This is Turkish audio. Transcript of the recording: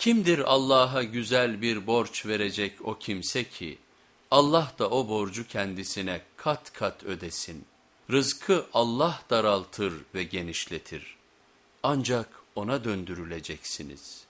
Kimdir Allah'a güzel bir borç verecek o kimse ki Allah da o borcu kendisine kat kat ödesin. Rızkı Allah daraltır ve genişletir. Ancak ona döndürüleceksiniz.''